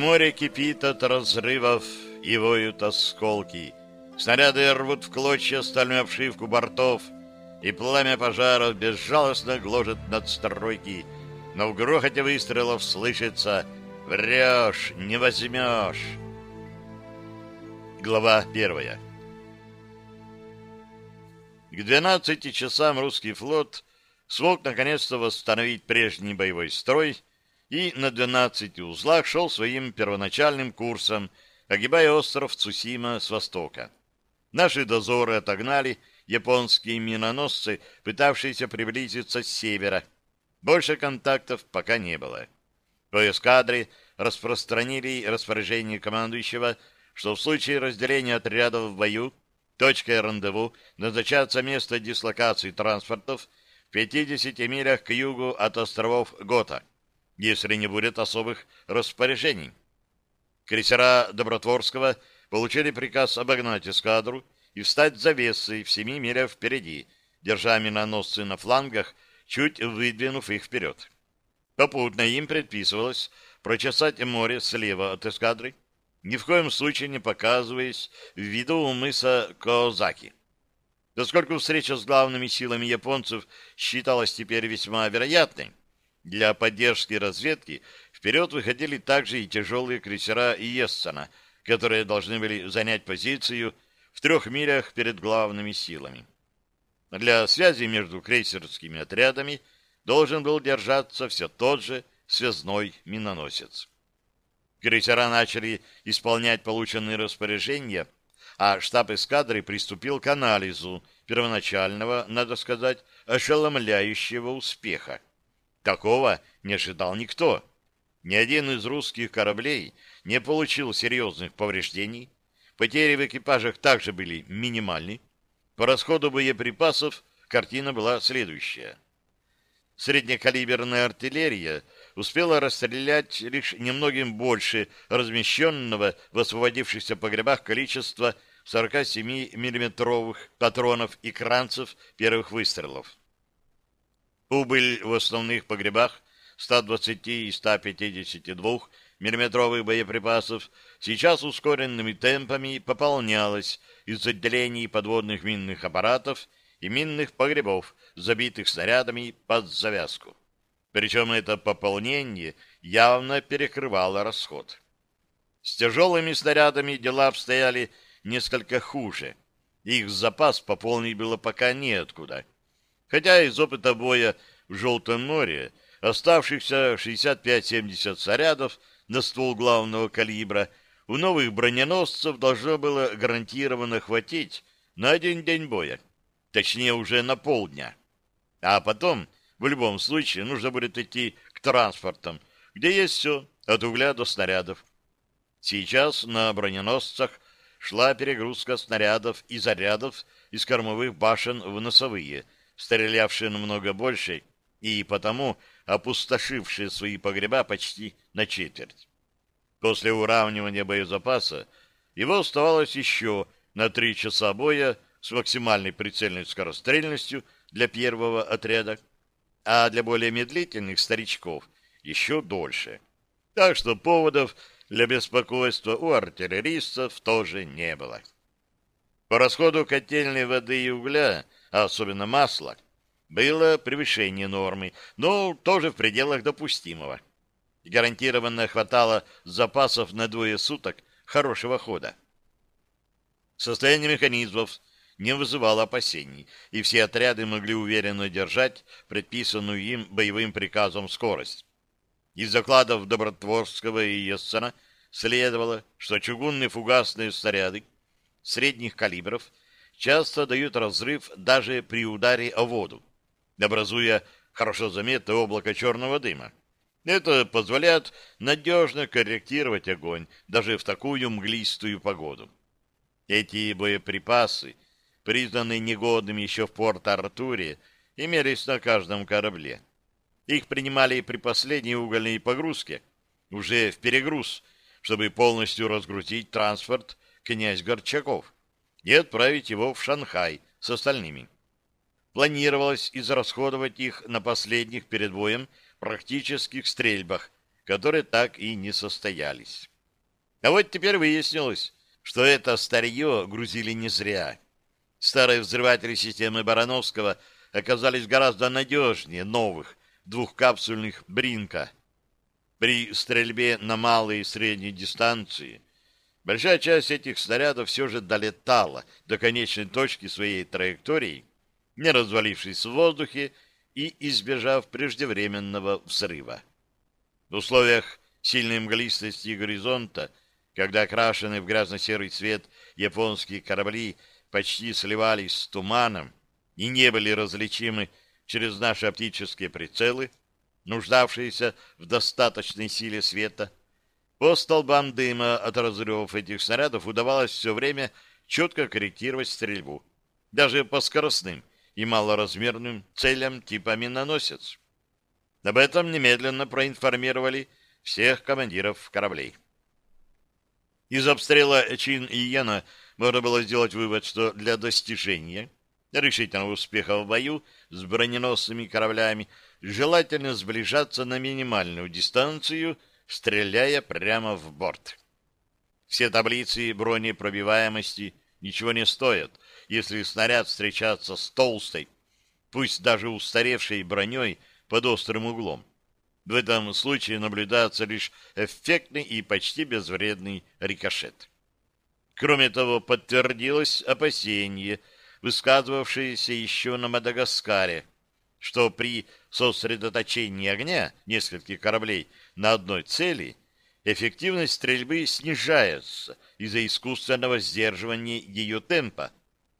море кипит от разрывов и воют осколки. Снаряды рвут в клочья стальную обшивку бортов, и пламя пожаров безжалостно гложет надстройки. Но в грохоте выстрелов слышится «Врешь, не возьмешь!» Глава первая К 12 часам русский флот смог наконец-то восстановить прежний боевой строй и на 12 узлах шел своим первоначальным курсом, огибая остров Цусима с востока. Наши дозоры отогнали японские миноносцы, пытавшиеся приблизиться с севера. Больше контактов пока не было. По эскадре распространили распоряжение командующего что в случае разделения отрядов в бою точкой рандеву назначается место дислокации транспортов в 50 милях к югу от островов Гота, если не будет особых распоряжений. Крейсера Добротворского получили приказ обогнать эскадру и встать завесой в 7 милях впереди, держа миноносцы на флангах, чуть выдвинув их вперед. Попутно им предписывалось прочесать море слева от эскадры, ни в коем случае не показываясь в виду у мыса Коозаки. Поскольку встреча с главными силами японцев считалась теперь весьма вероятной, для поддержки разведки вперед выходили также и тяжелые крейсера Иессена, которые должны были занять позицию в трех милях перед главными силами. Для связи между крейсерскими отрядами должен был держаться все тот же связной миноносец. Крейсера начали исполнять полученные распоряжения, а штаб эскадры приступил к анализу первоначального, надо сказать, ошеломляющего успеха. Такого не ожидал никто. Ни один из русских кораблей не получил серьезных повреждений. Потери в экипажах также были минимальны. По расходу боеприпасов картина была следующая. Среднекалиберная артиллерия — успела расстрелять лишь немногим больше размещенного в освободившихся погребах количества 47 миллиметровых патронов и кранцев первых выстрелов. Убыль в основных погребах 120 и 152 миллиметровых боеприпасов сейчас ускоренными темпами пополнялась из отделений подводных минных аппаратов и минных погребов, забитых снарядами под завязку. Причем это пополнение явно перекрывало расход. С тяжелыми снарядами дела обстояли несколько хуже. Их запас пополнить было пока неоткуда. Хотя из опыта боя в Желтом море оставшихся 65-70 снарядов на ствол главного калибра у новых броненосцев должно было гарантированно хватить на один день боя, точнее уже на полдня. А потом в любом случае нужно будет идти к транспортам, где есть все, от угля до снарядов. Сейчас на броненосцах шла перегрузка снарядов и зарядов из кормовых башен в носовые, стрелявшие намного больше и потому опустошившие свои погреба почти на четверть. После уравнивания боезапаса его оставалось еще на три часа боя с максимальной прицельной скорострельностью для первого отряда а для более медлительных старичков еще дольше. Так что поводов для беспокойства у артиллеристов тоже не было. По расходу котельной воды и угля, а особенно масла, было превышение нормы, но тоже в пределах допустимого. Гарантированно хватало запасов на двое суток хорошего хода. Состояние механизмов не вызывало опасений, и все отряды могли уверенно держать предписанную им боевым приказом скорость. Из закладов Добротворского и Ессена следовало, что чугунные фугасные снаряды средних калибров часто дают разрыв даже при ударе о воду, образуя хорошо заметное облако черного дыма. Это позволяет надежно корректировать огонь даже в такую мглистую погоду. Эти боеприпасы признанные негодными еще в Порт-Артуре, имелись на каждом корабле. Их принимали при последней угольной погрузке, уже в перегруз, чтобы полностью разгрузить транспорт князь Горчаков и отправить его в Шанхай с остальными. Планировалось израсходовать их на последних перед боем практических стрельбах, которые так и не состоялись. А вот теперь выяснилось, что это старье грузили не зря. Старые взрыватели системы Барановского оказались гораздо надежнее новых двухкапсульных «Бринка». При стрельбе на малые и средние дистанции большая часть этих снарядов все же долетала до конечной точки своей траектории, не развалившись в воздухе и избежав преждевременного взрыва. В условиях сильной мглистости горизонта, когда окрашенные в грязно-серый цвет японские корабли почти сливались с туманом и не были различимы через наши оптические прицелы, нуждавшиеся в достаточной силе света, по столбам дыма от разрывов этих снарядов удавалось все время четко корректировать стрельбу, даже по скоростным и малоразмерным целям типа миноносец. Об этом немедленно проинформировали всех командиров кораблей. Из обстрела Чин и Йена можно было сделать вывод, что для достижения решительного успеха в бою с броненосными кораблями желательно сближаться на минимальную дистанцию, стреляя прямо в борт. Все таблицы бронепробиваемости ничего не стоят, если снаряд встречается с толстой, пусть даже устаревшей броней под острым углом. В этом случае наблюдается лишь эффектный и почти безвредный рикошет. Кроме того, подтвердилось опасение, высказывавшееся еще на Мадагаскаре, что при сосредоточении огня нескольких кораблей на одной цели эффективность стрельбы снижается из-за искусственного сдерживания ее темпа,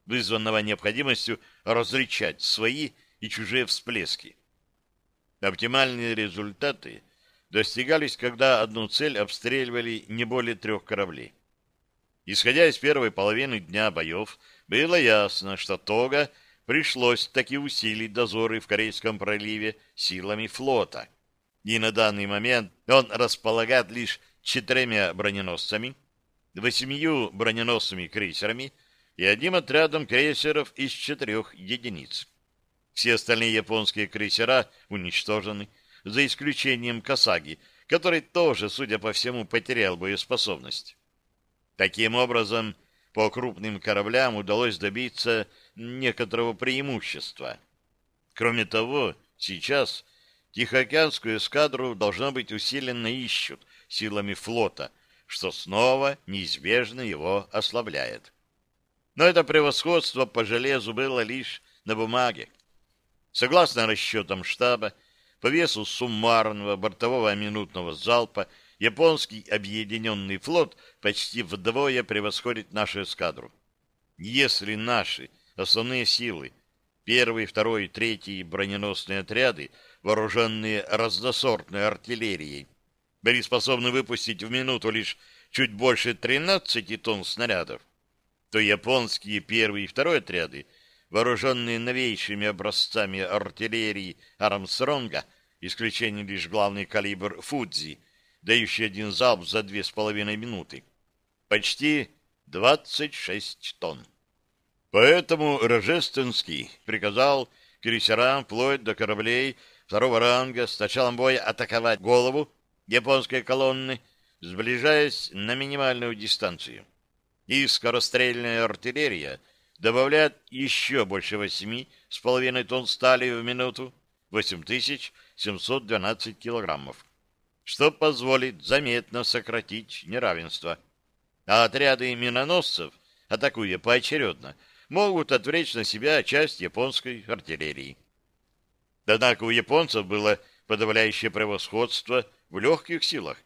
вызванного необходимостью различать свои и чужие всплески. Оптимальные результаты достигались, когда одну цель обстреливали не более трех кораблей. Исходя из первой половины дня боев, было ясно, что Тога пришлось таки усилить дозоры в Корейском проливе силами флота. И на данный момент он располагает лишь четырьмя броненосцами, восемью броненосными крейсерами и одним отрядом крейсеров из четырех единиц. Все остальные японские крейсера уничтожены, за исключением Касаги, который тоже, судя по всему, потерял боеспособность. Таким образом, по крупным кораблям удалось добиться некоторого преимущества. Кроме того, сейчас Тихоокеанскую эскадру должно быть усиленно ищут силами флота, что снова неизбежно его ослабляет. Но это превосходство по железу было лишь на бумаге. Согласно расчетам штаба, по весу суммарного бортового минутного залпа японский объединенный флот почти вдвое превосходит нашу эскадру. Если наши основные силы, первый, второй, третий броненосные отряды, вооруженные разносортной артиллерией, были способны выпустить в минуту лишь чуть больше 13 тонн снарядов, то японские первый и второй отряды, вооруженные новейшими образцами артиллерии Армстронга, исключение лишь главный калибр Фудзи, дающий один залп за две с половиной минуты, почти 26 тонн. Поэтому Рожественский приказал крейсерам вплоть до кораблей второго ранга с началом боя атаковать голову японской колонны, сближаясь на минимальную дистанцию. И скорострельная артиллерия добавляет еще больше восьми с половиной тонн стали в минуту, 8712 килограммов, что позволит заметно сократить неравенство. А отряды миноносцев, атакуя поочередно, могут отвлечь на себя часть японской артиллерии. Однако у японцев было подавляющее превосходство в легких силах,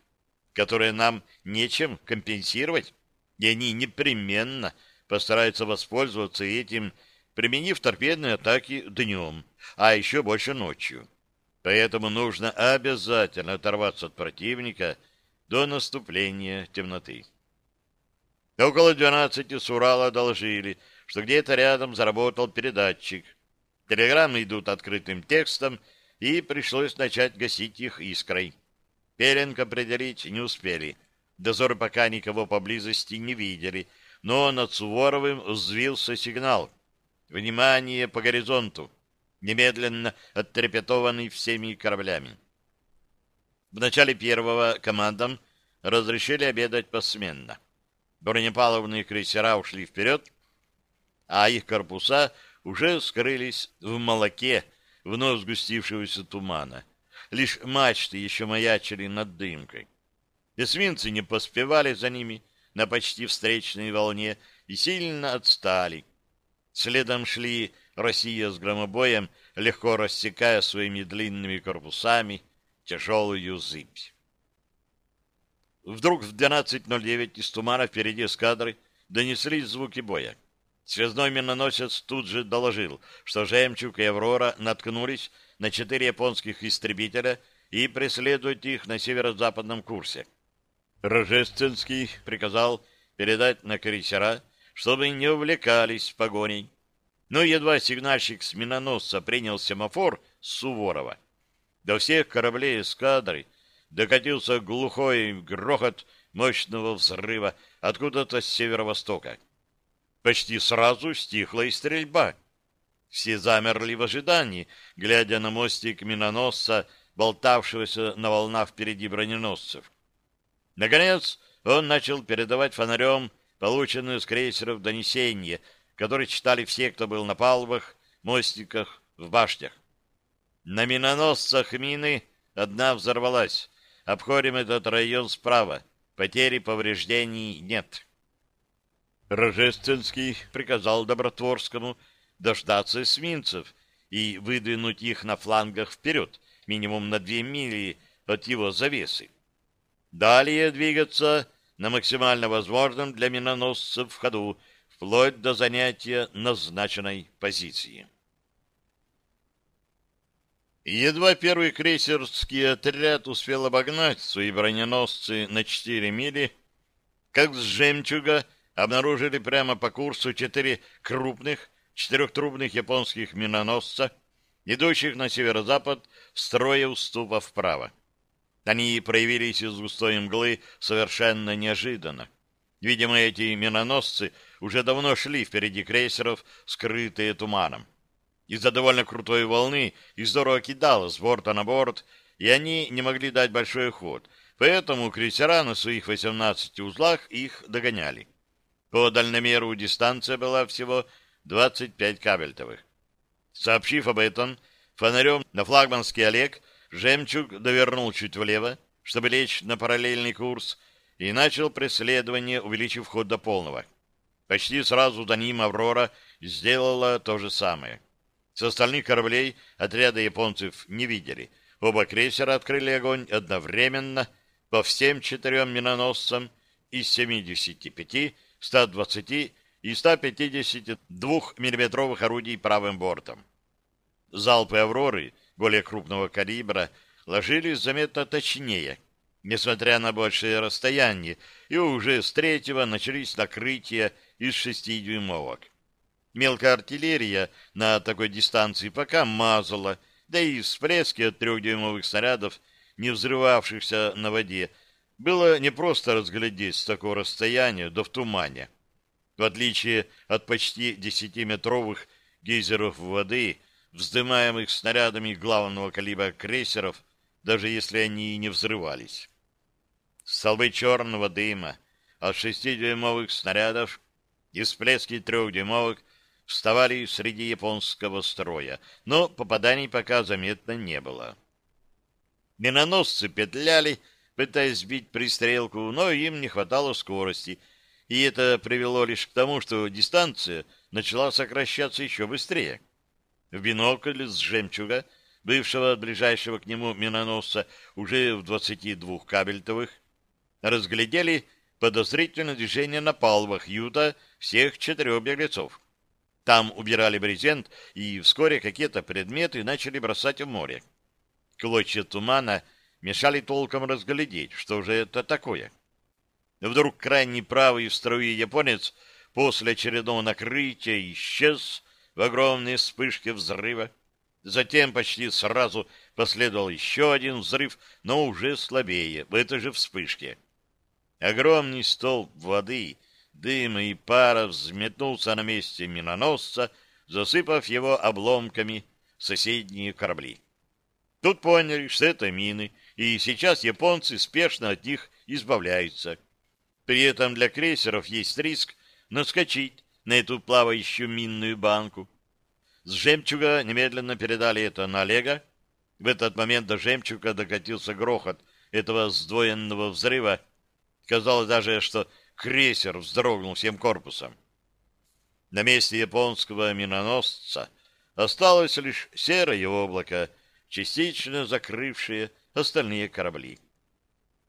которые нам нечем компенсировать, и они непременно постараются воспользоваться этим, применив торпедные атаки днем, а еще больше ночью. Поэтому нужно обязательно оторваться от противника до наступления темноты. Около двенадцати с Урала доложили — что где-то рядом заработал передатчик. Телеграммы идут открытым текстом, и пришлось начать гасить их искрой. Пеленг определить не успели. Дозоры пока никого поблизости не видели, но над Суворовым взвился сигнал. «Внимание по горизонту!» немедленно оттрепетованный всеми кораблями. В начале первого командам разрешили обедать посменно. Бронепалубные крейсера ушли вперед, а их корпуса уже скрылись в молоке вновь сгустившегося тумана. Лишь мачты еще маячили над дымкой. Эсминцы не поспевали за ними на почти встречной волне и сильно отстали. Следом шли Россия с громобоем, легко рассекая своими длинными корпусами тяжелую зыбь. Вдруг в 12.09 из тумана впереди эскадры донеслись звуки боя. Связной миноносец тут же доложил, что «Жемчуг» и «Аврора» наткнулись на четыре японских истребителя и преследуют их на северо-западном курсе. Рожественский приказал передать на крейсера, чтобы не увлекались погоней. Но едва сигнальщик с миноносца принял семафор с Суворова, до всех кораблей эскадры докатился глухой грохот мощного взрыва откуда-то с северо-востока. Почти сразу стихла и стрельба. Все замерли в ожидании, глядя на мостик миноносца, болтавшегося на волнах впереди броненосцев. Наконец он начал передавать фонарем полученные с крейсеров донесения, которые читали все, кто был на палубах, мостиках, в башнях. На миноносцах мины одна взорвалась, Обходим этот район справа. Потери повреждений нет. Рожественский приказал Добротворскому дождаться эсминцев и выдвинуть их на флангах вперед, минимум на две мили от его завесы. Далее двигаться на максимально возможном для миноносцев ходу, вплоть до занятия назначенной позиции. Едва первый крейсерский отряд успел обогнать свои броненосцы на четыре мили, как с «Жемчуга» обнаружили прямо по курсу четыре крупных четырехтрубных японских миноносца, идущих на северо-запад в строе уступа вправо. Они проявились из густой мглы совершенно неожиданно. Видимо, эти миноносцы уже давно шли впереди крейсеров, скрытые туманом. Из-за довольно крутой волны их здорово кидало с борта на борт, и они не могли дать большой ход, поэтому крейсера на своих 18 узлах их догоняли. По дальномеру дистанция была всего 25 кабельтовых. Сообщив об этом, фонарем на флагманский Олег «Жемчуг» довернул чуть влево, чтобы лечь на параллельный курс, и начал преследование, увеличив ход до полного. Почти сразу за ним «Аврора» сделала то же самое. С остальных кораблей отряда японцев не видели. Оба крейсера открыли огонь одновременно по всем четырем миноносцам из 75, 120 и 152 миллиметровых орудий правым бортом. Залпы «Авроры» более крупного калибра ложились заметно точнее, несмотря на большее расстояние, и уже с третьего начались накрытия из шестидюймовок. Мелкая артиллерия на такой дистанции пока мазала, да и всплески от трехдюймовых снарядов, не взрывавшихся на воде, было непросто разглядеть с такого расстояния, да в тумане. В отличие от почти десятиметровых гейзеров воды, вздымаемых снарядами главного калибра крейсеров, даже если они и не взрывались. Столбы черного дыма от шестидюймовых снарядов и всплески трехдюймовых вставали среди японского строя, но попаданий пока заметно не было. Миноносцы петляли, пытаясь сбить пристрелку, но им не хватало скорости, и это привело лишь к тому, что дистанция начала сокращаться еще быстрее. В бинокль с жемчуга, бывшего ближайшего к нему миноносца уже в 22 кабельтовых, разглядели подозрительное движение на палубах юта всех четырех беглецов. Там убирали брезент, и вскоре какие-то предметы начали бросать в море. Клочья тумана мешали толком разглядеть, что же это такое. Вдруг крайний правый в струю японец после очередного накрытия исчез в огромной вспышке взрыва. Затем почти сразу последовал еще один взрыв, но уже слабее, в этой же вспышке. Огромный столб воды дыма и пара взметнулся на месте миноносца, засыпав его обломками соседние корабли. Тут поняли, что это мины, и сейчас японцы спешно от них избавляются. При этом для крейсеров есть риск наскочить на эту плавающую минную банку. С «Жемчуга» немедленно передали это на Олега. В этот момент до «Жемчуга» докатился грохот этого сдвоенного взрыва. Казалось даже, что крейсер вздрогнул всем корпусом. На месте японского миноносца осталось лишь серое облако, частично закрывшее остальные корабли.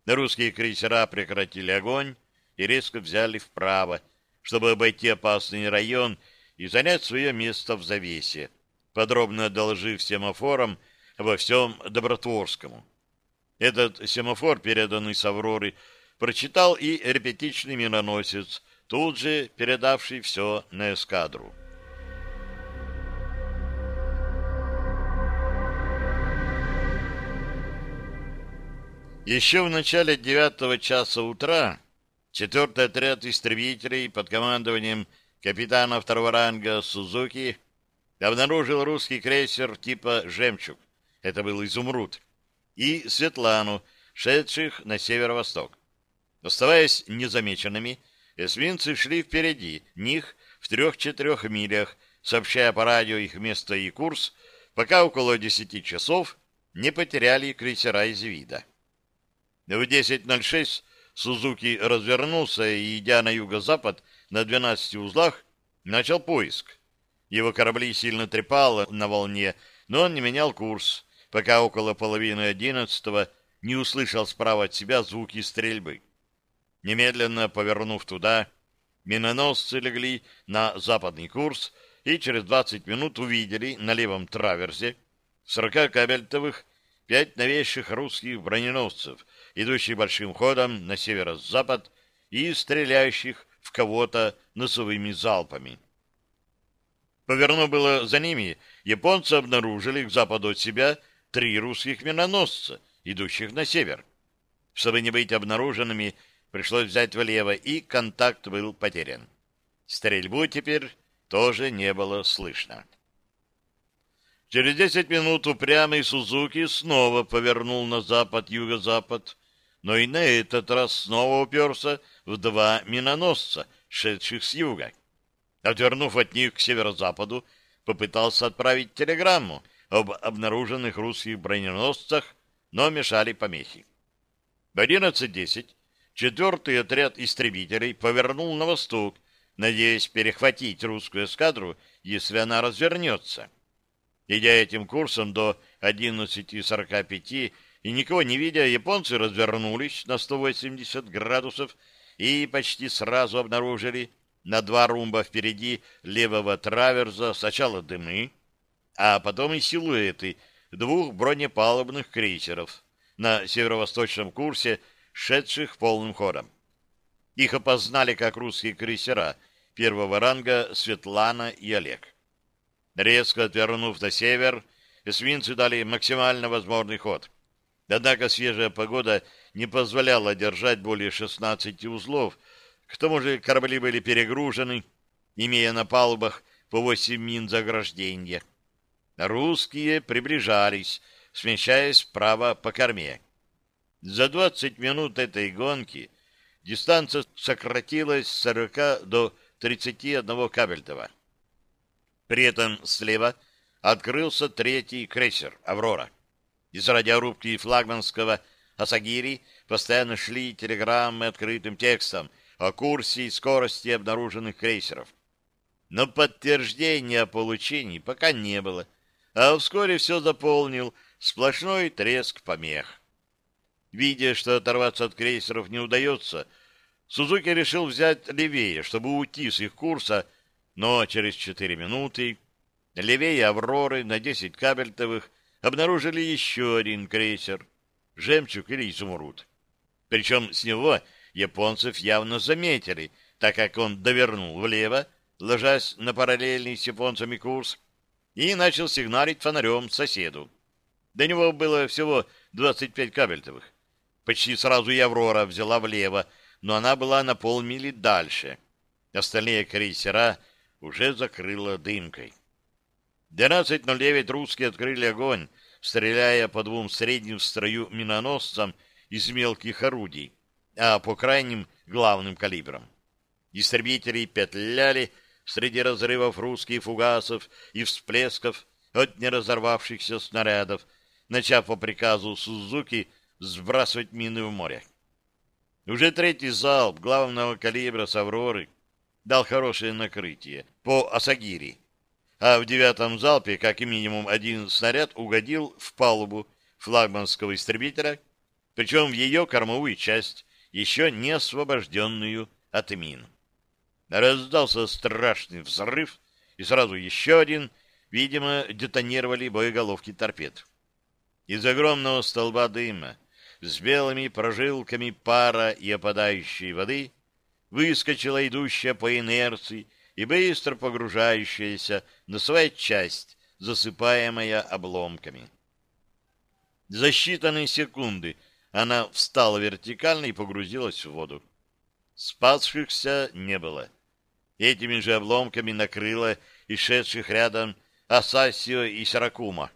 Русские крейсера прекратили огонь и резко взяли вправо, чтобы обойти опасный район и занять свое место в завесе, подробно доложив семафорам во всем Добротворскому. Этот семафор, переданный с Авроры, прочитал и репетичный миноносец, тут же передавший все на эскадру. Еще в начале девятого часа утра четвертый отряд истребителей под командованием капитана второго ранга Сузуки обнаружил русский крейсер типа «Жемчуг», это был «Изумруд», и Светлану, шедших на северо-восток. Оставаясь незамеченными, эсминцы шли впереди них в трех-четырех милях, сообщая по радио их место и курс, пока около десяти часов не потеряли крейсера из вида. В 10.06 Сузуки развернулся и, идя на юго-запад на 12 узлах, начал поиск. Его корабли сильно трепало на волне, но он не менял курс, пока около половины одиннадцатого не услышал справа от себя звуки стрельбы. Немедленно повернув туда, миноносцы легли на западный курс и через 20 минут увидели на левом траверзе 40 кабельтовых пять новейших русских броненосцев — идущих большим ходом на северо-запад и стреляющих в кого-то носовыми залпами. Повернув было за ними, японцы обнаружили к западу от себя три русских миноносца, идущих на север. Чтобы не быть обнаруженными, пришлось взять влево, и контакт был потерян. Стрельбу теперь тоже не было слышно. Через десять минут упрямый Сузуки снова повернул на запад-юго-запад, но и на этот раз снова уперся в два миноносца, шедших с юга. Отвернув от них к северо-западу, попытался отправить телеграмму об обнаруженных русских броненосцах, но мешали помехи. В 11.10 четвертый отряд истребителей повернул на восток, надеясь перехватить русскую эскадру, если она развернется. Идя этим курсом до 11.45 и никого не видя, японцы развернулись на 180 градусов и почти сразу обнаружили на два румба впереди левого траверза сначала дымы, а потом и силуэты двух бронепалубных крейсеров на северо-восточном курсе, шедших полным ходом. Их опознали как русские крейсера первого ранга Светлана и Олег. Резко отвернув на север, эсминцы дали максимально возможный ход — Однако свежая погода не позволяла держать более 16 узлов. К тому же корабли были перегружены, имея на палубах по 8 мин заграждения. Русские приближались, смещаясь вправо по корме. За 20 минут этой гонки дистанция сократилась с 40 до 31 кабельтова. При этом слева открылся третий крейсер «Аврора». Из радиорубки флагманского Асагири постоянно шли телеграммы открытым текстом о курсе и скорости обнаруженных крейсеров. Но подтверждения о получении пока не было, а вскоре все заполнил сплошной треск помех. Видя, что оторваться от крейсеров не удается, Сузуки решил взять левее, чтобы уйти с их курса, но через четыре минуты левее «Авроры» на десять кабельтовых обнаружили еще один крейсер «Жемчуг» или «Изумруд». Причем с него японцев явно заметили, так как он довернул влево, ложась на параллельный с японцами курс, и начал сигналить фонарем соседу. До него было всего 25 кабельтовых. Почти сразу и «Аврора» взяла влево, но она была на полмили дальше. Остальные крейсера уже закрыла дымкой. 12.09 русские открыли огонь стреляя по двум средним в строю миноносцам из мелких орудий, а по крайним — главным калибрам. Истребители петляли среди разрывов русских фугасов и всплесков от неразорвавшихся снарядов, начав по приказу Сузуки сбрасывать мины в море. Уже третий залп главного калибра с «Авроры» дал хорошее накрытие по Асагири, а в девятом залпе как минимум один снаряд угодил в палубу флагманского истребителя, причем в ее кормовую часть, еще не освобожденную от мин. Раздался страшный взрыв, и сразу еще один, видимо, детонировали боеголовки торпед. Из огромного столба дыма с белыми прожилками пара и опадающей воды выскочила идущая по инерции и быстро погружающаяся на свою часть, засыпаемая обломками. За считанные секунды она встала вертикально и погрузилась в воду. Спасшихся не было. Этими же обломками накрыло и шедших рядом Асасио и Саракума.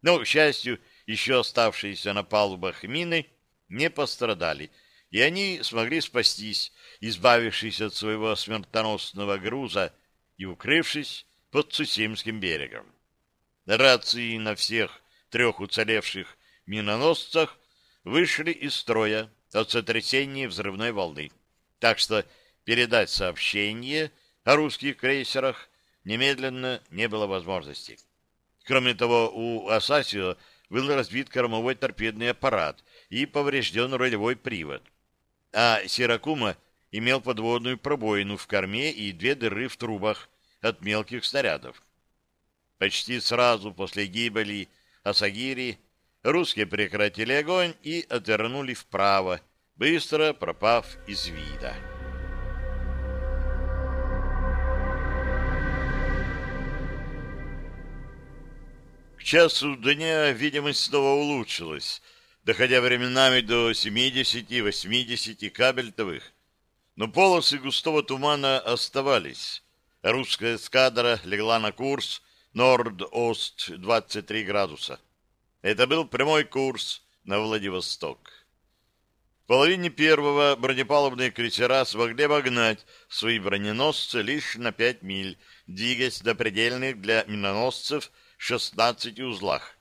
Но, к счастью, еще оставшиеся на палубах мины не пострадали, и они смогли спастись, избавившись от своего смертоносного груза и укрывшись под Цусимским берегом. Рации на всех трех уцелевших миноносцах вышли из строя от сотрясения взрывной волны, так что передать сообщение о русских крейсерах немедленно не было возможности. Кроме того, у Асасио был разбит кормовой торпедный аппарат и поврежден рулевой привод. А Сиракума имел подводную пробоину в корме и две дыры в трубах от мелких снарядов. Почти сразу после гибели Асагири русские прекратили огонь и отвернули вправо, быстро пропав из вида. часу дня видимость снова улучшилась, доходя временами до 70-80 кабельтовых, но полосы густого тумана оставались. Русская эскадра легла на курс Норд-Ост 23 градуса. Это был прямой курс на Владивосток. В половине первого бронепалубные крейсера смогли обогнать свои броненосцы лишь на 5 миль, двигаясь до предельных для миноносцев 16 узлах.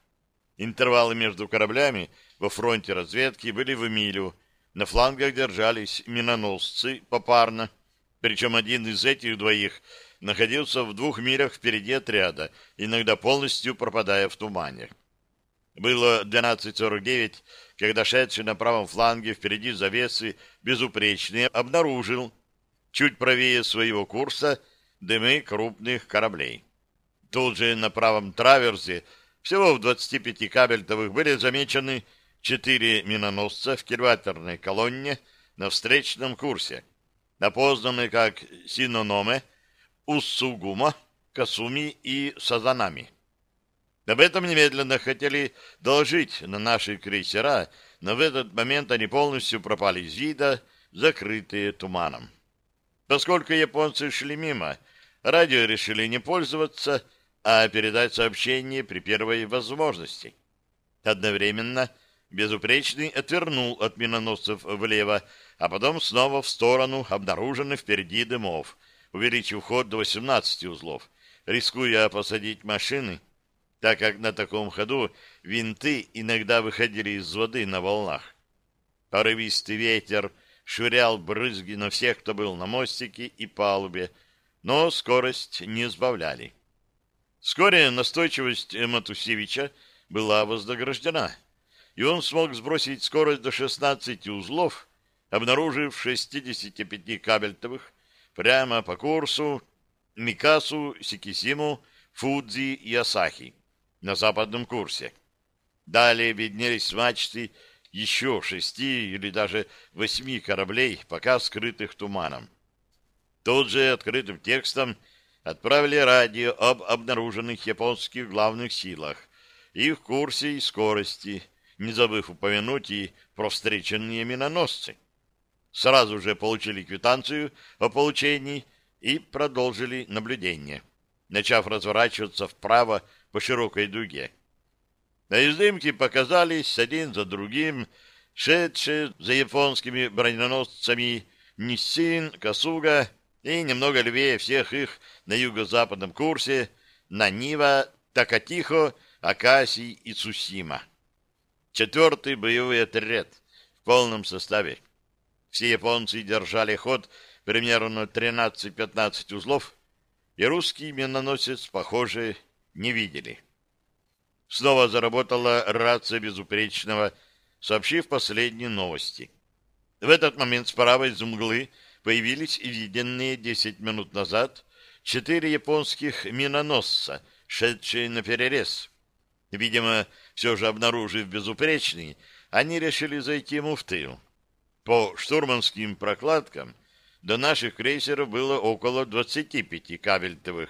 Интервалы между кораблями во фронте разведки были в милю. На флангах держались миноносцы попарно. Причем один из этих двоих находился в двух милях впереди отряда, иногда полностью пропадая в тумане. Было 12.49, когда шедший на правом фланге впереди завесы безупречный обнаружил, чуть правее своего курса, дымы крупных кораблей. Тут же на правом траверзе, всего в 25 кабельтовых, были замечены четыре миноносца в кильватерной колонне на встречном курсе, опознанные как Синономе, Уссугума, Касуми и Сазанами. Об этом немедленно хотели доложить на наши крейсера, но в этот момент они полностью пропали из вида, закрытые туманом. Поскольку японцы шли мимо, радио решили не пользоваться, а передать сообщение при первой возможности. Одновременно безупречный отвернул от миноносцев влево, а потом снова в сторону обнаруженных впереди дымов, увеличив ход до 18 узлов, рискуя посадить машины, так как на таком ходу винты иногда выходили из воды на волнах. Порывистый ветер швырял брызги на всех, кто был на мостике и палубе, но скорость не сбавляли. Вскоре настойчивость Матусевича была вознаграждена, и он смог сбросить скорость до 16 узлов, обнаружив 65 кабельтовых прямо по курсу Микасу, Сикисиму, Фудзи и Асахи на западном курсе. Далее виднелись мачты еще шести или даже восьми кораблей, пока скрытых туманом. Тут же открытым текстом отправили радио об обнаруженных японских главных силах, их курсе и скорости, не забыв упомянуть и про встреченные миноносцы. Сразу же получили квитанцию о получении и продолжили наблюдение, начав разворачиваться вправо по широкой дуге. А из дымки показались один за другим шедшие за японскими броненосцами Ниссин, Касуга и немного левее всех их на юго-западном курсе Нанива, Такатихо, Акаси и Цусима. Четвертый боевой отряд в полном составе. Все японцы держали ход примерно 13-15 узлов, и русский миноносец, похоже, не видели. Снова заработала рация безупречного, сообщив последние новости. В этот момент справа из мглы появились виденные 10 минут назад четыре японских миноносца, шедшие на перерез. Видимо, все же обнаружив безупречный, они решили зайти ему в тыл. По штурманским прокладкам до наших крейсеров было около 25 кабельтовых,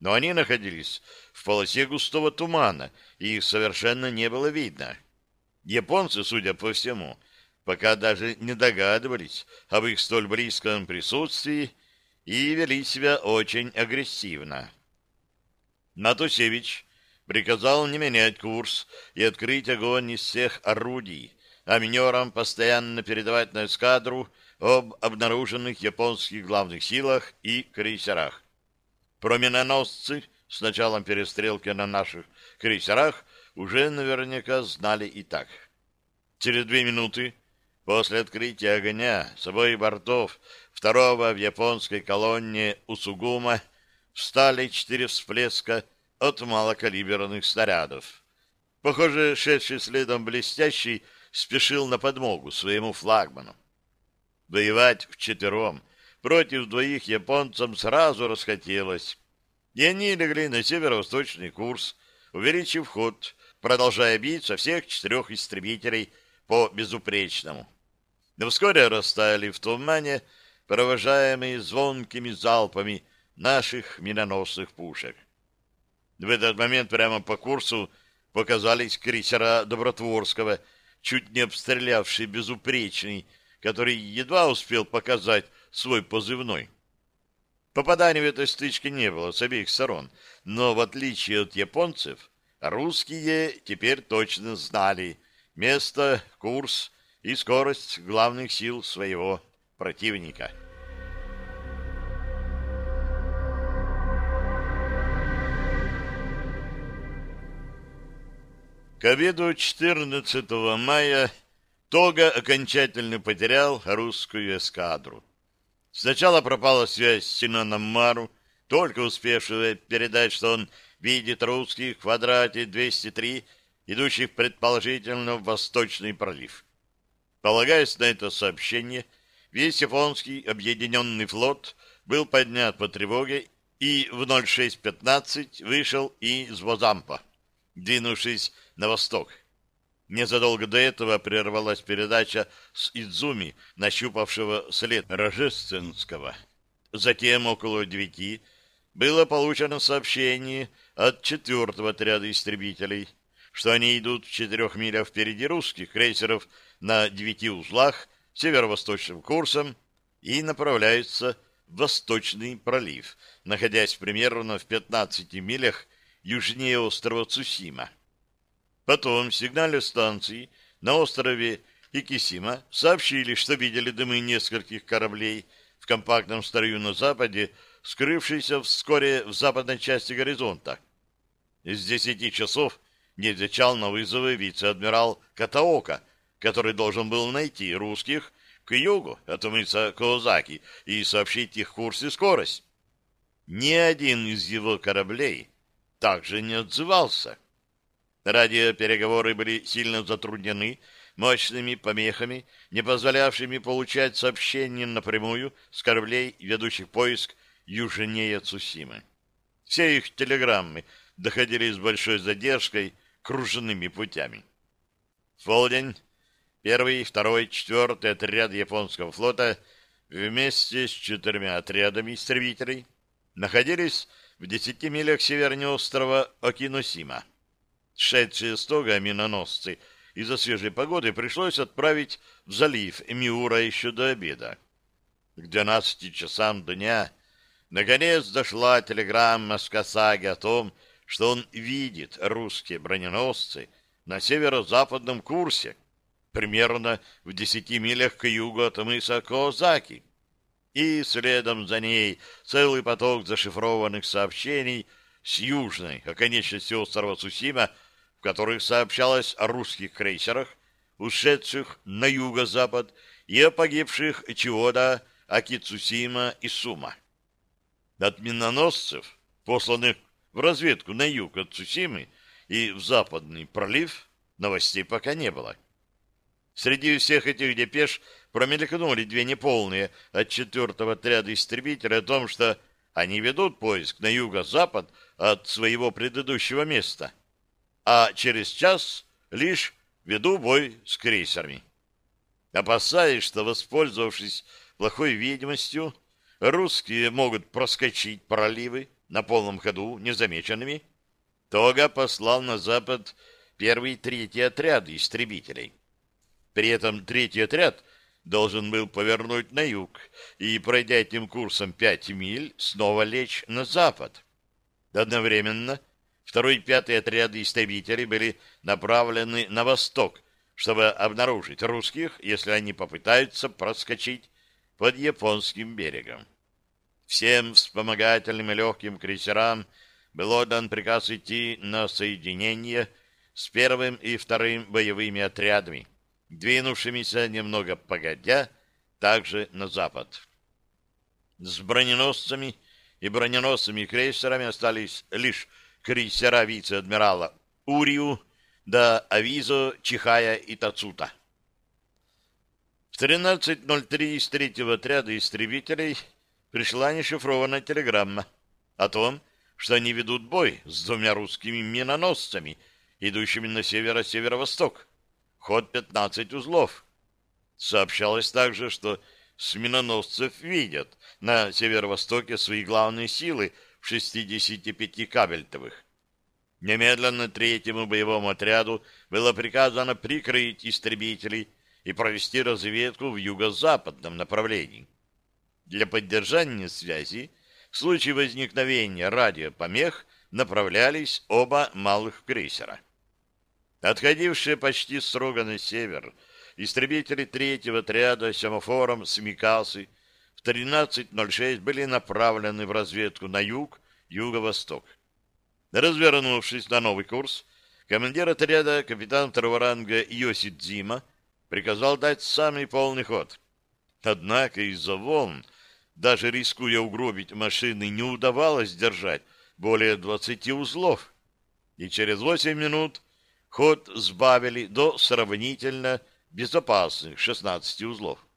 но они находились в полосе густого тумана, и их совершенно не было видно. Японцы, судя по всему, пока даже не догадывались об их столь близком присутствии и вели себя очень агрессивно. Натусевич приказал не менять курс и открыть огонь из всех орудий, а минерам постоянно передавать на эскадру об обнаруженных японских главных силах и крейсерах. Про миноносцы с началом перестрелки на наших крейсерах уже наверняка знали и так. Через две минуты после открытия огня с обоих бортов второго в японской колонне Усугума встали четыре всплеска от малокалиберных снарядов. Похоже, шедший следом блестящий спешил на подмогу своему флагману. Воевать вчетвером против двоих японцам сразу расхотелось, и они легли на северо-восточный курс, увеличив ход, продолжая бить со всех четырех истребителей по безупречному. Но вскоре растаяли в тумане, провожаемые звонкими залпами наших миноносных пушек. В этот момент прямо по курсу показались крейсера Добротворского, чуть не обстрелявший безупречный, который едва успел показать свой позывной. Попаданий в этой стычке не было с обеих сторон, но в отличие от японцев, русские теперь точно знали место, курс и скорость главных сил своего противника. К обеду 14 мая Тога окончательно потерял русскую эскадру. Сначала пропала связь с Синоном Мару, только успевшего передать, что он видит русских в квадрате 203, идущих предположительно в Восточный пролив. Полагаясь на это сообщение, весь японский объединенный флот был поднят по тревоге и в 06.15 вышел из Возампа, двинувшись на восток. Незадолго до этого прервалась передача с Идзуми, нащупавшего след Рожественского. Затем, около девяти, было получено сообщение от четвертого отряда истребителей, что они идут в четырех милях впереди русских крейсеров на девяти узлах северо-восточным курсом и направляются в Восточный пролив, находясь примерно в 15 милях южнее острова Цусима. Потом сигнальные станции на острове Икисима сообщили, что видели дымы нескольких кораблей в компактном строю на западе, скрывшиеся вскоре в западной части горизонта. С десяти часов не отвечал на вызовы вице-адмирал Катаока, который должен был найти русских к югу от мыса Коозаки и сообщить их курс и скорость. Ни один из его кораблей также не отзывался. Радиопереговоры были сильно затруднены мощными помехами, не позволявшими получать сообщения напрямую с кораблей, ведущих поиск южнее Цусимы. Все их телеграммы доходили с большой задержкой круженными путями. В полдень первый, второй, четвертый отряд японского флота вместе с четырьмя отрядами истребителей находились в десяти милях севернее острова Окиносима шедшие с тога миноносцы из-за свежей погоды пришлось отправить в залив Миура еще до обеда. К 12 часам дня наконец дошла телеграмма с Касаги о том, что он видит русские броненосцы на северо-западном курсе, примерно в десяти милях к югу от мыса Коозаки. И следом за ней целый поток зашифрованных сообщений с южной оконечности острова Сусима, в которых сообщалось о русских крейсерах, ушедших на юго-запад, и о погибших Чиода, Акицусима и Сума. От миноносцев, посланных в разведку на юг от Цусимы и в западный пролив, новостей пока не было. Среди всех этих депеш промелькнули две неполные от четвертого отряда истребителей о том, что они ведут поиск на юго-запад от своего предыдущего места, а через час лишь веду бой с крейсерами. Опасаясь, что, воспользовавшись плохой видимостью, русские могут проскочить проливы на полном ходу незамеченными, Тога послал на запад первый и третий отряды истребителей. При этом третий отряд должен был повернуть на юг и, пройдя этим курсом пять миль, снова лечь на запад. Одновременно второй и пятый отряды истребителей были направлены на восток, чтобы обнаружить русских, если они попытаются проскочить под японским берегом. Всем вспомогательным и легким крейсерам был отдан приказ идти на соединение с первым и вторым боевыми отрядами, двинувшимися немного погодя, также на запад. С броненосцами и броненосными крейсерами остались лишь крейсера вице-адмирала Урию до Авизо, Чихая и Тацута. В 13.03 из третьего отряда истребителей пришла нешифрованная телеграмма о том, что они ведут бой с двумя русскими миноносцами, идущими на северо-северо-восток. Ход 15 узлов. Сообщалось также, что с миноносцев видят на северо-востоке свои главные силы 65 кабельтовых. Немедленно третьему боевому отряду было приказано прикрыть истребителей и провести разведку в юго-западном направлении. Для поддержания связи в случае возникновения радиопомех направлялись оба малых крейсера. Отходившие почти строго на север, истребители третьего отряда семафором с Микасы в 13.06 были направлены в разведку на юг, юго-восток. Развернувшись на новый курс, командир отряда капитан второго ранга Йоси Дзима приказал дать самый полный ход. Однако из-за волн, даже рискуя угробить машины, не удавалось держать более 20 узлов. И через 8 минут ход сбавили до сравнительно безопасных 16 узлов.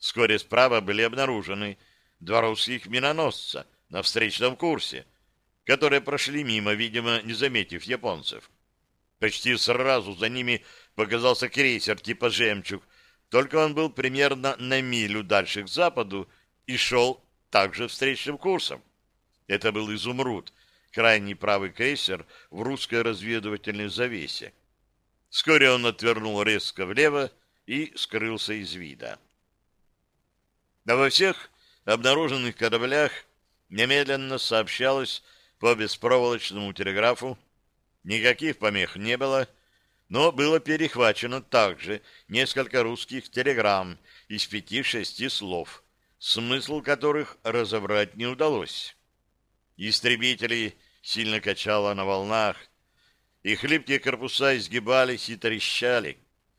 Вскоре справа были обнаружены два русских миноносца на встречном курсе, которые прошли мимо, видимо, не заметив японцев. Почти сразу за ними показался крейсер типа «Жемчуг», только он был примерно на милю дальше к западу и шел также встречным курсом. Это был «Изумруд», крайний правый крейсер в русской разведывательной завесе. Вскоре он отвернул резко влево и скрылся из вида. А во всех обнаруженных кораблях немедленно сообщалось по беспроволочному телеграфу. Никаких помех не было, но было перехвачено также несколько русских телеграмм из пяти-шести слов, смысл которых разобрать не удалось. Истребители сильно качало на волнах, и хлипкие корпуса изгибались и трещали,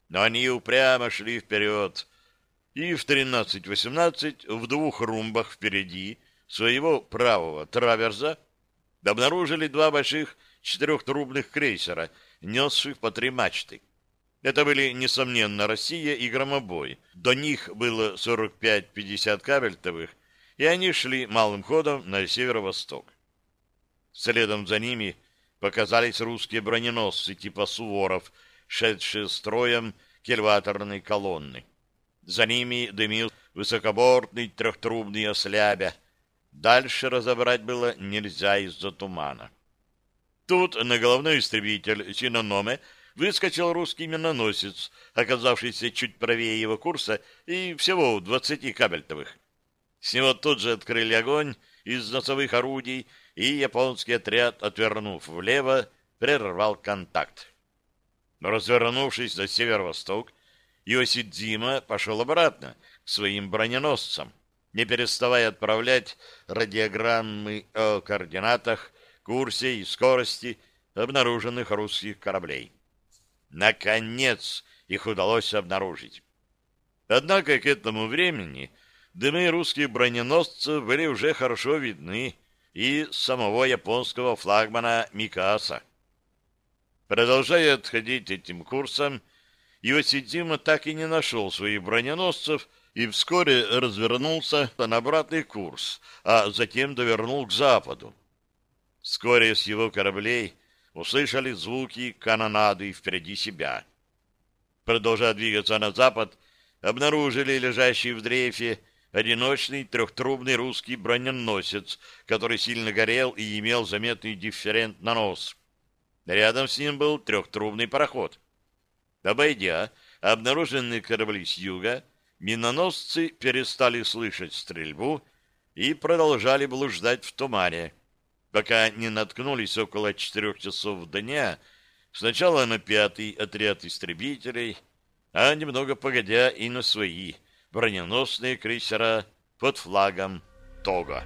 но они упрямо шли вперед, и в 13-18 в двух румбах впереди своего правого траверза обнаружили два больших четырехтрубных крейсера, несших по три мачты. Это были, несомненно, Россия и Громобой. До них было 45-50 кабельтовых, и они шли малым ходом на северо-восток. Следом за ними показались русские броненосцы типа «Суворов», шедшие строем кельваторной колонны. За ними дымил высокобортный трехтрубный ослябя, Дальше разобрать было нельзя из-за тумана. Тут на головной истребитель Синономе выскочил русский миноносец, оказавшийся чуть правее его курса и всего у двадцати кабельтовых. С него тут же открыли огонь из носовых орудий, и японский отряд, отвернув влево, прервал контакт. Развернувшись на северо-восток, Иосидзима пошел обратно к своим броненосцам, не переставая отправлять радиограммы о координатах, курсе и скорости обнаруженных русских кораблей. Наконец их удалось обнаружить. Однако к этому времени дымы русских броненосцев были уже хорошо видны и самого японского флагмана Микаса. Продолжая отходить этим курсом, Иосидима так и не нашел своих броненосцев и вскоре развернулся на обратный курс, а затем довернул к западу. Вскоре с его кораблей услышали звуки канонады впереди себя. Продолжая двигаться на запад, обнаружили лежащий в дрейфе одиночный трехтрубный русский броненосец, который сильно горел и имел заметный дифферент на нос. Рядом с ним был трехтрубный пароход. Обойдя обнаруженные корабли с юга, миноносцы перестали слышать стрельбу и продолжали блуждать в тумане, пока не наткнулись около четырех часов дня сначала на пятый отряд истребителей, а немного погодя и на свои броненосные крейсера под флагом Тога.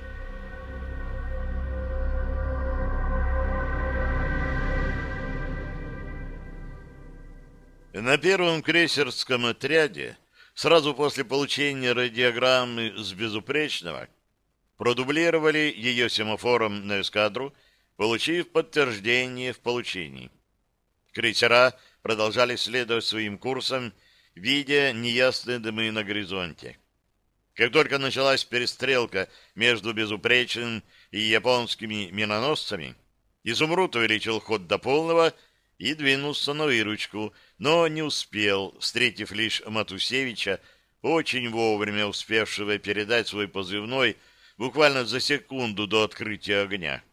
На первом крейсерском отряде, сразу после получения радиограммы с безупречного, продублировали ее семафором на эскадру, получив подтверждение в получении. Крейсера продолжали следовать своим курсом, видя неясные дымы на горизонте. Как только началась перестрелка между безупречным и японскими миноносцами, Изумруд увеличил ход до полного и двинулся на выручку, но не успел, встретив лишь Матусевича, очень вовремя успевшего передать свой позывной буквально за секунду до открытия огня.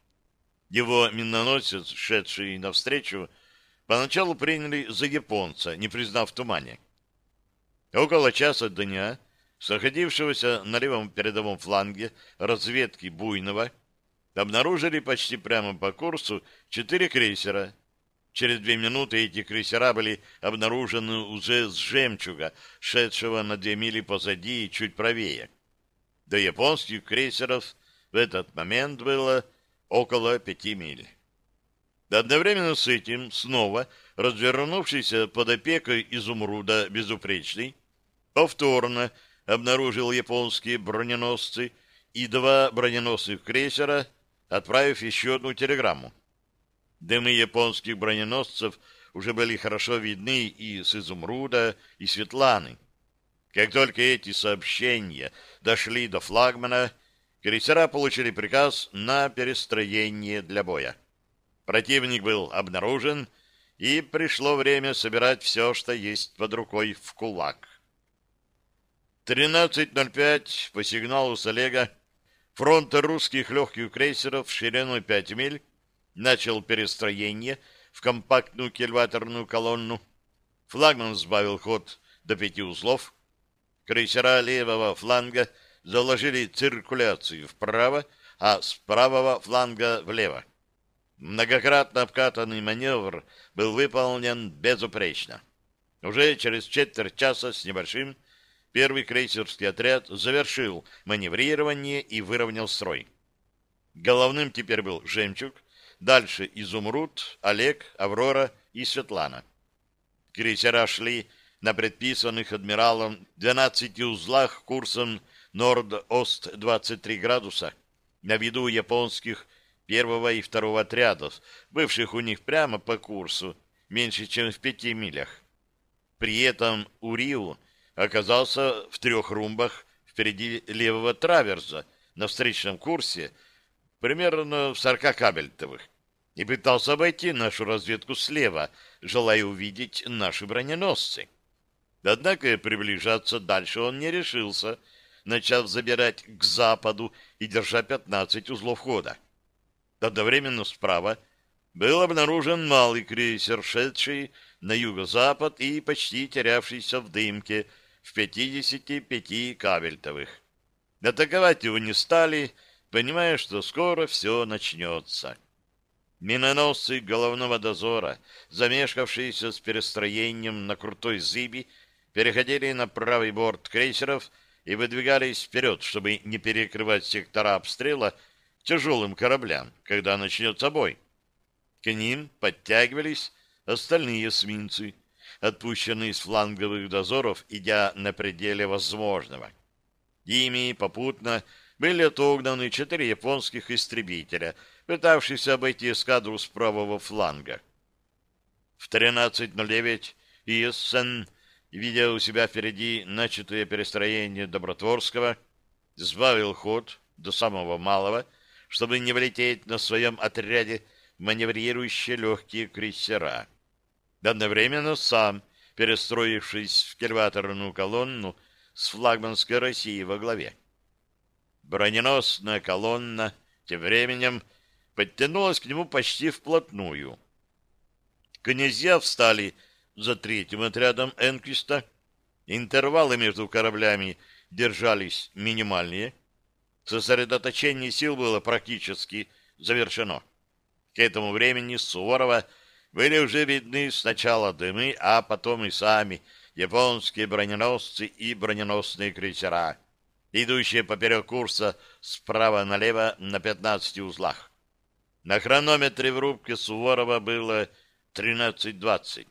Его миноносец, шедший навстречу, поначалу приняли за японца, не признав тумане. Около часа дня, находившегося на левом передовом фланге разведки Буйного, обнаружили почти прямо по курсу четыре крейсера. Через две минуты эти крейсера были обнаружены уже с «Жемчуга», шедшего на две мили позади и чуть правее. До японских крейсеров в этот момент было около пяти миль. Одновременно с этим снова развернувшийся под опекой изумруда безупречный повторно обнаружил японские броненосцы и два броненосных крейсера, отправив еще одну телеграмму. Дымы японских броненосцев уже были хорошо видны и с Изумруда, и Светланы. Как только эти сообщения дошли до флагмана, крейсера получили приказ на перестроение для боя. Противник был обнаружен, и пришло время собирать все, что есть под рукой в кулак. 13.05 по сигналу с Олега фронт русских легких крейсеров шириной 5 миль начал перестроение в компактную кильваторную колонну. Флагман сбавил ход до пяти узлов. Крейсера левого фланга заложили циркуляцию вправо, а с правого фланга влево. Многократно обкатанный маневр был выполнен безупречно. Уже через четверть часа с небольшим первый крейсерский отряд завершил маневрирование и выровнял строй. Головным теперь был «Жемчуг», дальше «Изумруд», «Олег», «Аврора» и «Светлана». Крейсера шли на предписанных адмиралом 12 узлах курсом норд-ост 23 градуса на виду японских первого и второго отрядов, бывших у них прямо по курсу, меньше, чем в пяти милях. При этом Уриу оказался в трех румбах впереди левого траверза на встречном курсе, примерно в 40 кабельтовых, и пытался обойти нашу разведку слева, желая увидеть наши броненосцы. Однако приближаться дальше он не решился, начав забирать к западу и держа 15 узлов хода. Одновременно справа был обнаружен малый крейсер, шедший на юго-запад и почти терявшийся в дымке в 55 кабельтовых. Атаковать его не стали, понимая, что скоро все начнется. Миноносцы головного дозора, замешкавшиеся с перестроением на крутой зыби, переходили на правый борт крейсеров и выдвигались вперед, чтобы не перекрывать сектора обстрела тяжелым кораблям, когда начнется бой. К ним подтягивались остальные эсминцы, отпущенные с фланговых дозоров, идя на пределе возможного. Ими попутно были отогнаны четыре японских истребителя, пытавшихся обойти эскадру с правого фланга. В 13.09 ИСН, видя у себя впереди начатое перестроение Добротворского, сбавил ход до самого малого, чтобы не влететь на своем отряде маневрирующие легкие крейсера. Одновременно сам, перестроившись в кельваторную колонну с флагманской России во главе. Броненосная колонна тем временем подтянулась к нему почти вплотную. Князья встали за третьим отрядом Энквиста. Интервалы между кораблями держались минимальные. Сосредоточение сил было практически завершено. К этому времени Суворова были уже видны сначала дымы, а потом и сами японские броненосцы и броненосные крейсера, идущие поперек курса справа налево на 15 узлах. На хронометре в рубке Суворова было 13.20.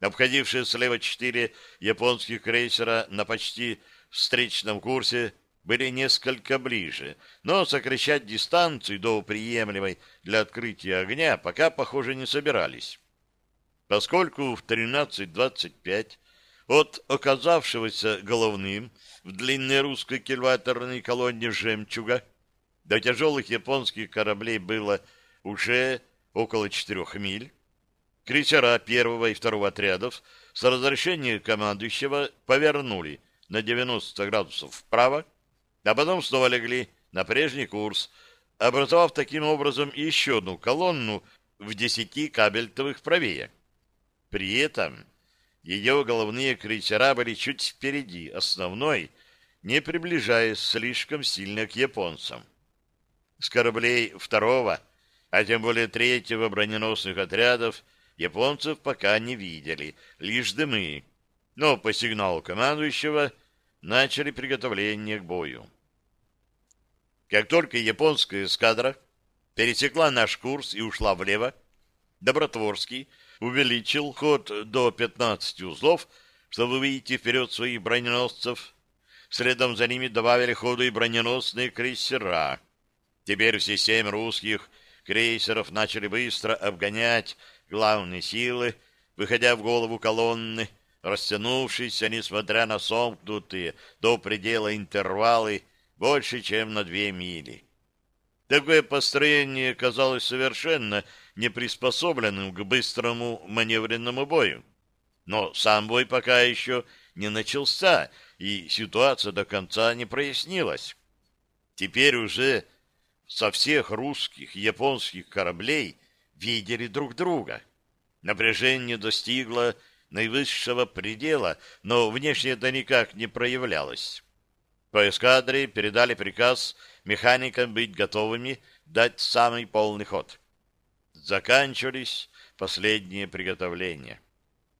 Обходившие слева четыре японских крейсера на почти встречном курсе были несколько ближе, но сокращать дистанцию до приемлемой для открытия огня пока, похоже, не собирались. Поскольку в 13.25 от оказавшегося головным в длинной русской кильваторной колонне «Жемчуга» до тяжелых японских кораблей было уже около четырех миль, крейсера первого и второго отрядов с разрешения командующего повернули на 90 градусов вправо, а потом снова легли на прежний курс, образовав таким образом еще одну колонну в десяти кабельтовых правее. При этом ее головные крейсера были чуть впереди основной, не приближаясь слишком сильно к японцам. С кораблей второго, а тем более третьего броненосных отрядов японцев пока не видели, лишь дымы, но по сигналу командующего начали приготовление к бою. Как только японская эскадра пересекла наш курс и ушла влево, Добротворский увеличил ход до 15 узлов, чтобы выйти вперед своих броненосцев. Следом за ними добавили ходу и броненосные крейсера. Теперь все семь русских крейсеров начали быстро обгонять главные силы, выходя в голову колонны, растянувшиеся, несмотря на сомкнутые до предела интервалы, больше, чем на две мили. Такое построение казалось совершенно не приспособленным к быстрому маневренному бою. Но сам бой пока еще не начался, и ситуация до конца не прояснилась. Теперь уже со всех русских и японских кораблей видели друг друга. Напряжение достигло наивысшего предела, но внешне это никак не проявлялось. По эскадре передали приказ механикам быть готовыми дать самый полный ход. Заканчивались последние приготовления.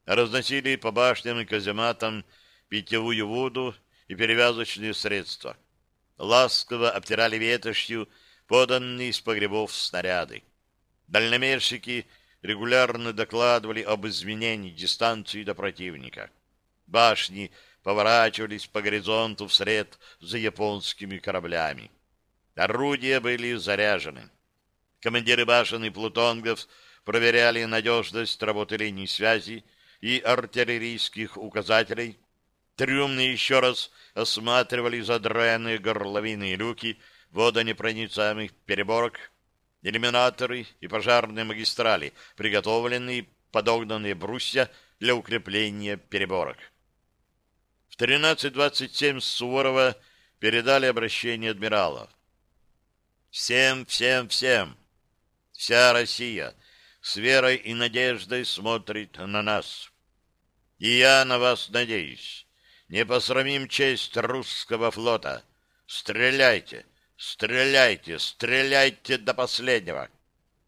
Разносили по башням и казематам питьевую воду и перевязочные средства. Ласково обтирали ветошью поданные из погребов снаряды. Дальномерщики регулярно докладывали об изменении дистанции до противника. Башни поворачивались по горизонту вслед за японскими кораблями. Орудия были заряжены. Командиры башен и плутонгов проверяли надежность работы линий связи и артиллерийских указателей. Трюмные еще раз осматривали задраенные горловины и люки водонепроницаемых переборок, иллюминаторы и пожарные магистрали, приготовленные подогнанные брусья для укрепления переборок. В 13.27 Суворова передали обращение адмирала. «Всем, всем, всем! Вся Россия с верой и надеждой смотрит на нас. И я на вас надеюсь. Не посрамим честь русского флота. Стреляйте, стреляйте, стреляйте до последнего.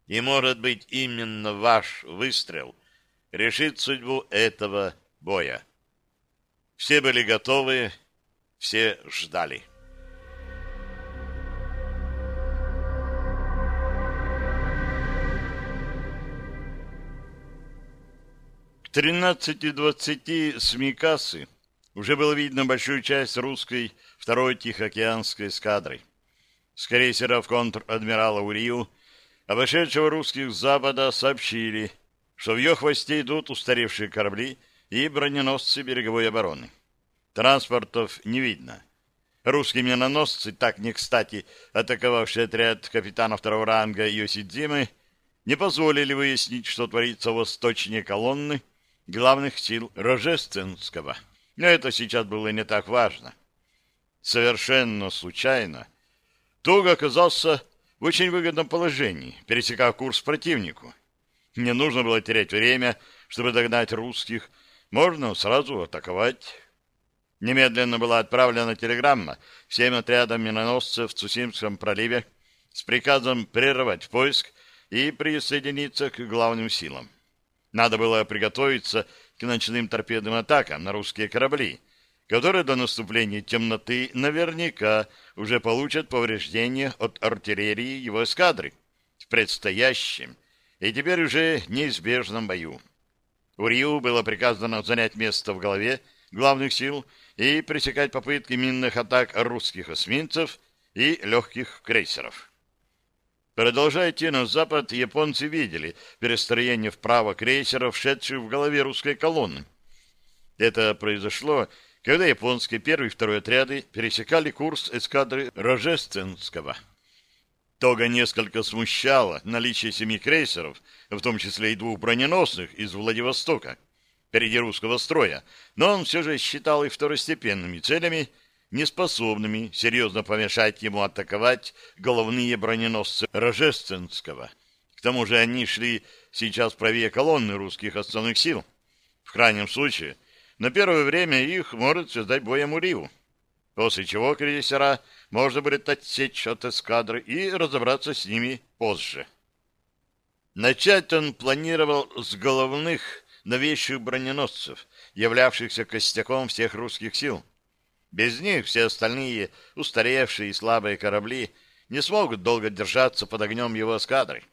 И, может быть, именно ваш выстрел решит судьбу этого боя. Все были готовы, все ждали. К 13.20 с Микасы уже было видно большую часть русской второй Тихоокеанской эскадры. С крейсеров контр-адмирала Урию, обошедшего русских с запада, сообщили, что в ее хвосте идут устаревшие корабли и броненосцы береговой обороны. Транспортов не видно. Русские миноносцы, так не кстати атаковавший отряд капитана второго ранга Йосидзимы, не позволили выяснить, что творится восточнее колонны, главных сил Рожественского. Но это сейчас было не так важно. Совершенно случайно Туг оказался в очень выгодном положении, пересекая курс противнику. Не нужно было терять время, чтобы догнать русских. Можно сразу атаковать. Немедленно была отправлена телеграмма всем отрядам миноносцев в Цусимском проливе с приказом прервать поиск и присоединиться к главным силам. Надо было приготовиться к ночным торпедным атакам на русские корабли, которые до наступления темноты наверняка уже получат повреждения от артиллерии его эскадры в предстоящем и теперь уже неизбежном бою. Урию было приказано занять место в голове главных сил и пресекать попытки минных атак русских эсминцев и легких крейсеров. Продолжая идти на запад, японцы видели перестроение вправо крейсеров, шедших в голове русской колонны. Это произошло, когда японские первый и второй отряды пересекали курс эскадры Рожественского. Тога несколько смущало наличие семи крейсеров, в том числе и двух броненосных из Владивостока, впереди русского строя, но он все же считал их второстепенными целями неспособными серьезно помешать ему атаковать головные броненосцы Рожественского. К тому же они шли сейчас правее колонны русских основных сил. В крайнем случае, на первое время их может создать боем Уриву, после чего крейсера можно будет отсечь от эскадры и разобраться с ними позже. Начать он планировал с головных новейших броненосцев, являвшихся костяком всех русских сил. Без них все остальные устаревшие и слабые корабли не смогут долго держаться под огнем его эскадры.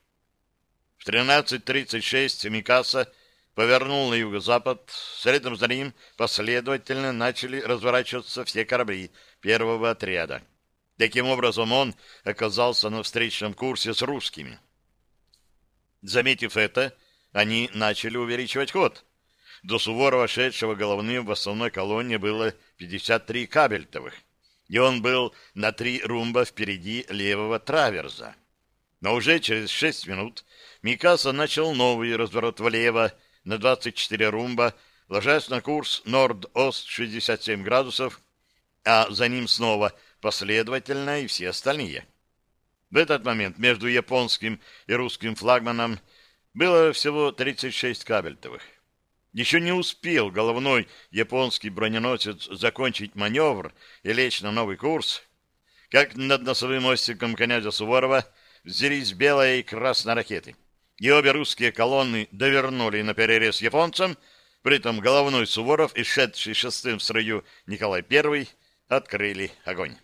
В 13.36 Микаса повернул на юго-запад, следом за ним последовательно начали разворачиваться все корабли первого отряда. Таким образом, он оказался на встречном курсе с русскими. Заметив это, они начали увеличивать ход. До Суворова, шедшего головным в основной колонне, было 53 кабельтовых, и он был на три румба впереди левого траверза. Но уже через 6 минут Микаса начал новый разворот влево на 24 румба, ложась на курс норд-ост 67 градусов, а за ним снова последовательно и все остальные. В этот момент между японским и русским флагманом было всего 36 кабельтовых. Еще не успел головной японский броненосец закончить маневр и лечь на новый курс, как над носовым мостиком князя Суворова взялись белые и красные ракеты. И обе русские колонны довернули на перерез японцам, при этом головной Суворов и шедший шестым в строю Николай I открыли огонь.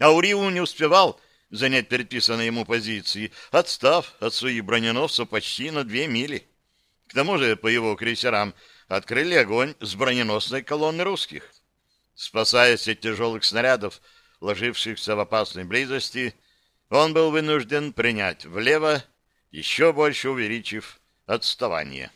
Ауриу не успевал занять предписанные ему позиции, отстав от своих броненосцев почти на две мили. К тому же по его крейсерам открыли огонь с броненосной колонны русских. Спасаясь от тяжелых снарядов, ложившихся в опасной близости, он был вынужден принять влево, еще больше увеличив отставание.